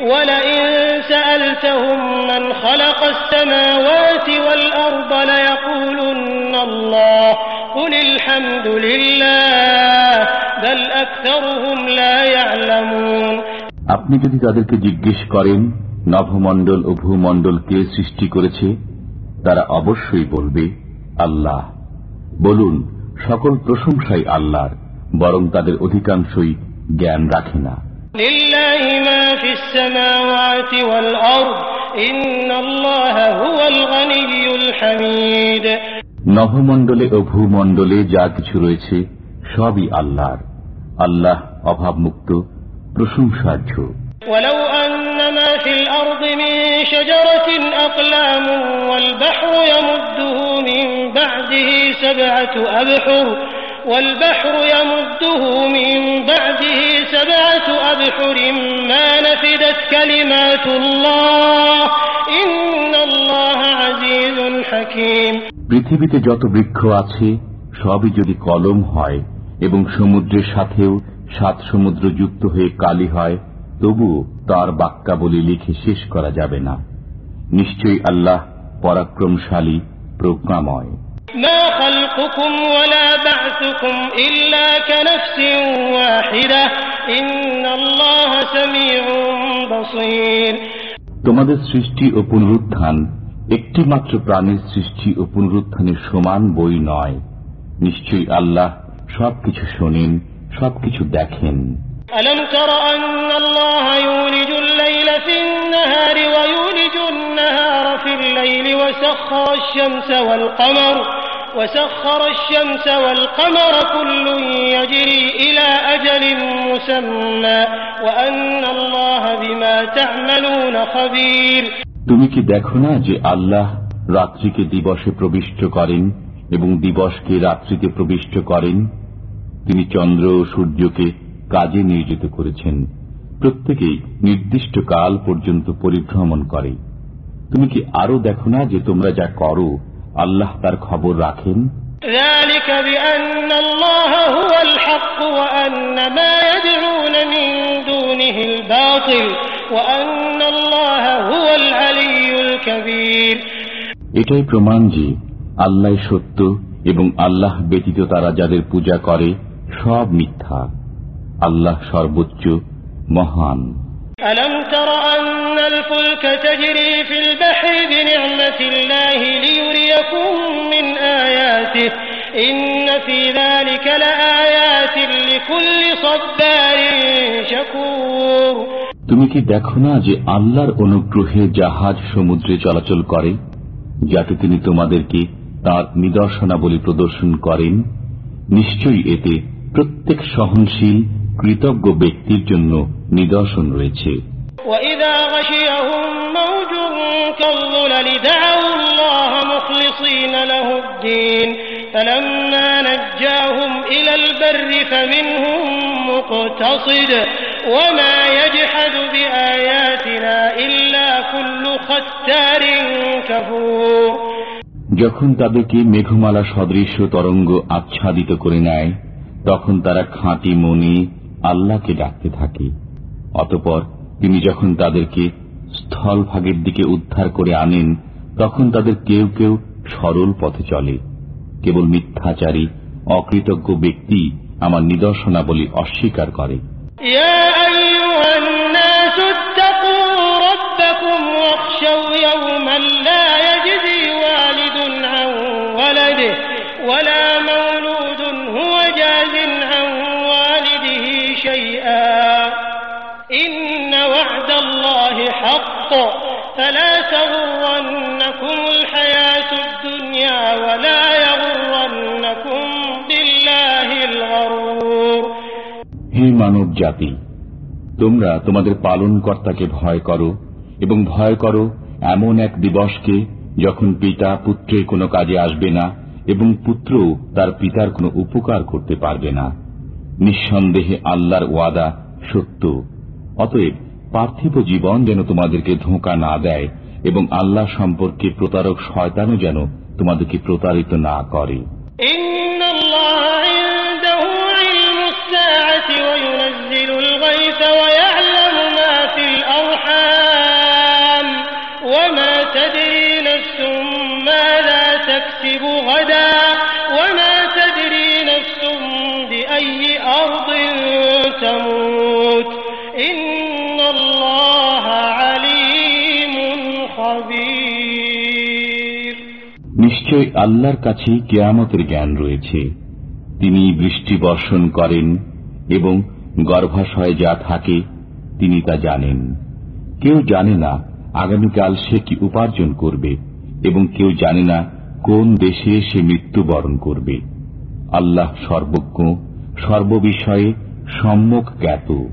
ولئن سألتهم من خلق السماوات والأرض ليقولن الله قل الحمد لله بل أكثرهم لا يعلمون আপনি যদি তাদেরকে জিজ্ঞেস করেন নভমণ্ডল ও ভূমণ্ডল কে সৃষ্টি করেছে তারা অবশ্যই বলবে আল্লাহ বলুন সকল প্রশংসাই আল্লাহর বরং তাদের অধিকাংশই জ্ঞান রাখে না لله ما في السماوات والأرض إن الله هو الغني الحميد নভমণ্ডলে ও ভূমণ্ডলে যা কিছু রয়েছে সবই আল্লাহর আল্লাহ অভাবমুক্ত প্রশংসার্য ولو أن ما في الأرض من شجرة أقلام والبحر يمده من بعده سبعة أبحر والبحر يمده من بعده سبعة أبحر ما نفدت كلمات الله إن الله عزيز حكيم পৃথিবীতে যত বৃক্ষ আছে সবই যদি কলম হয় এবং সমুদ্রের সাথেও সাত সমুদ্র যুক্ত হয়ে কালি হয় তবু তার বাক্যাবলী লিখে শেষ করা যাবে না নিশ্চয়ই আল্লাহ পরাক্রমশালী প্রজ্ঞাময় ما خلقكم ولا بعثكم إلا كنفس واحدة إن الله سميع بصير তোমাদের সৃষ্টি ও পুনরুত্থান একটি মাত্র প্রাণের সৃষ্টি ও পুনরুত্থানের সমান বই নয় নিশ্চয়ই আল্লাহ সবকিছু শোনেন সবকিছু দেখেন ألم تر أن الله يولج الليل في النهار ويولج النهار في الليل وسخر الشمس والقمر وسخر الشمس والقمر كل يجري إلى أجل مسمى وأن الله بما تعملون خبير তুমি কি দেখো না যে আল্লাহ রাত্রিকে দিবসে প্রবিষ্ট করেন এবং দিবসকে রাত্রিতে প্রবিষ্ট করেন তিনি চন্দ্র ও সূর্যকে কাজে নিয়োজিত করেছেন প্রত্যেকেই নির্দিষ্ট কাল পর্যন্ত পরিভ্রমণ করে তুমি কি আরো দেখো না যে তোমরা যা করো আল্লাহ তার খবর রাখেন ذلك بأن الله هو الحق وأن ما يدعون من دونه الباطل وأن الله هو العلي الكبير এটাই প্রমাণ যে আল্লাহ সত্য এবং আল্লাহ ব্যতীত তারা যাদের পূজা করে সব মিথ্যা আল্লাহ সর্বোচ্চ মহান ألم تر أن الفلك تجري في البحر بنعمة الله ليريكم من آياته إن في ذلك لآيات لكل صبار شكور তুমি কি দেখো না যে আল্লাহর অনুগ্রহে জাহাজ সমুদ্রে চলাচল করে যাতে তিনি তোমাদেরকে তার নিদর্শনাবলী প্রদর্শন করেন নিশ্চয়ই এতে প্রত্যেক সহনশীল কৃতজ্ঞ ব্যক্তির জন্য নিদর্শন রয়েছে وإذا غشيهم موج كالظلل دعوا الله مخلصين له الدين فلما نجاهم إلى البر فمنهم مقتصد وما يجحد بآياتنا إلا كل ختار كفور যখন তাদেরকে মেঘমালা সদৃশ্য তরঙ্গ আচ্ছাদিত করে নেয় তখন তারা খাঁটি মনে আল্লাহকে ডাকতে থাকে অতপর তিনি যখন তাদেরকে স্থলভাগের দিকে উদ্ধার করে আনেন তখন তাদের কেউ কেউ সরল পথে চলে কেবল মিথ্যাচারী অকৃতজ্ঞ ব্যক্তি আমার নিদর্শনাবলী অস্বীকার করে يا أيها الناس اتقوا ربكم واخشوا يوما لا يجزي والد عن ولده ولا مولود هو جاز حق فلا تغرنكم الحياة الدنيا ولا يغرنكم بالله الغرور হে মানব জাতি তোমরা তোমাদের পালন কর্তাকে ভয় করো এবং ভয় করো এমন এক দিবসকে যখন পিতা পুত্রের কোনো কাজে আসবে না এবং পুত্র তার পিতার কোনো উপকার করতে পারবে না নিঃসন্দেহে আল্লাহর ওয়াদা সত্য অতএব পার্থিব জীবন যেন তোমাদেরকে ধোঁকা না দেয় এবং আল্লাহ সম্পর্কে প্রতারক শয়তানও যেন তোমাদেরকে প্রতারিত না করে। وما تدري نفس ماذا تكسب غدا নিশ্চয় আল্লাহর কাছে কেয়ামতের জ্ঞান রয়েছে। তিনি বৃষ্টি বর্ষণ করেন এবং গর্ভাশয়ে যা থাকে তিনি তা জানেন। কেউ জানে না আগামীকাল সে কি উপার্জন করবে এবং কেউ জানে না কোন দেশে সে মৃত্যুবরণ করবে। আল্লাহ সর্বজ্ঞ, সর্ববিষয়ে সম্যক জ্ঞাত।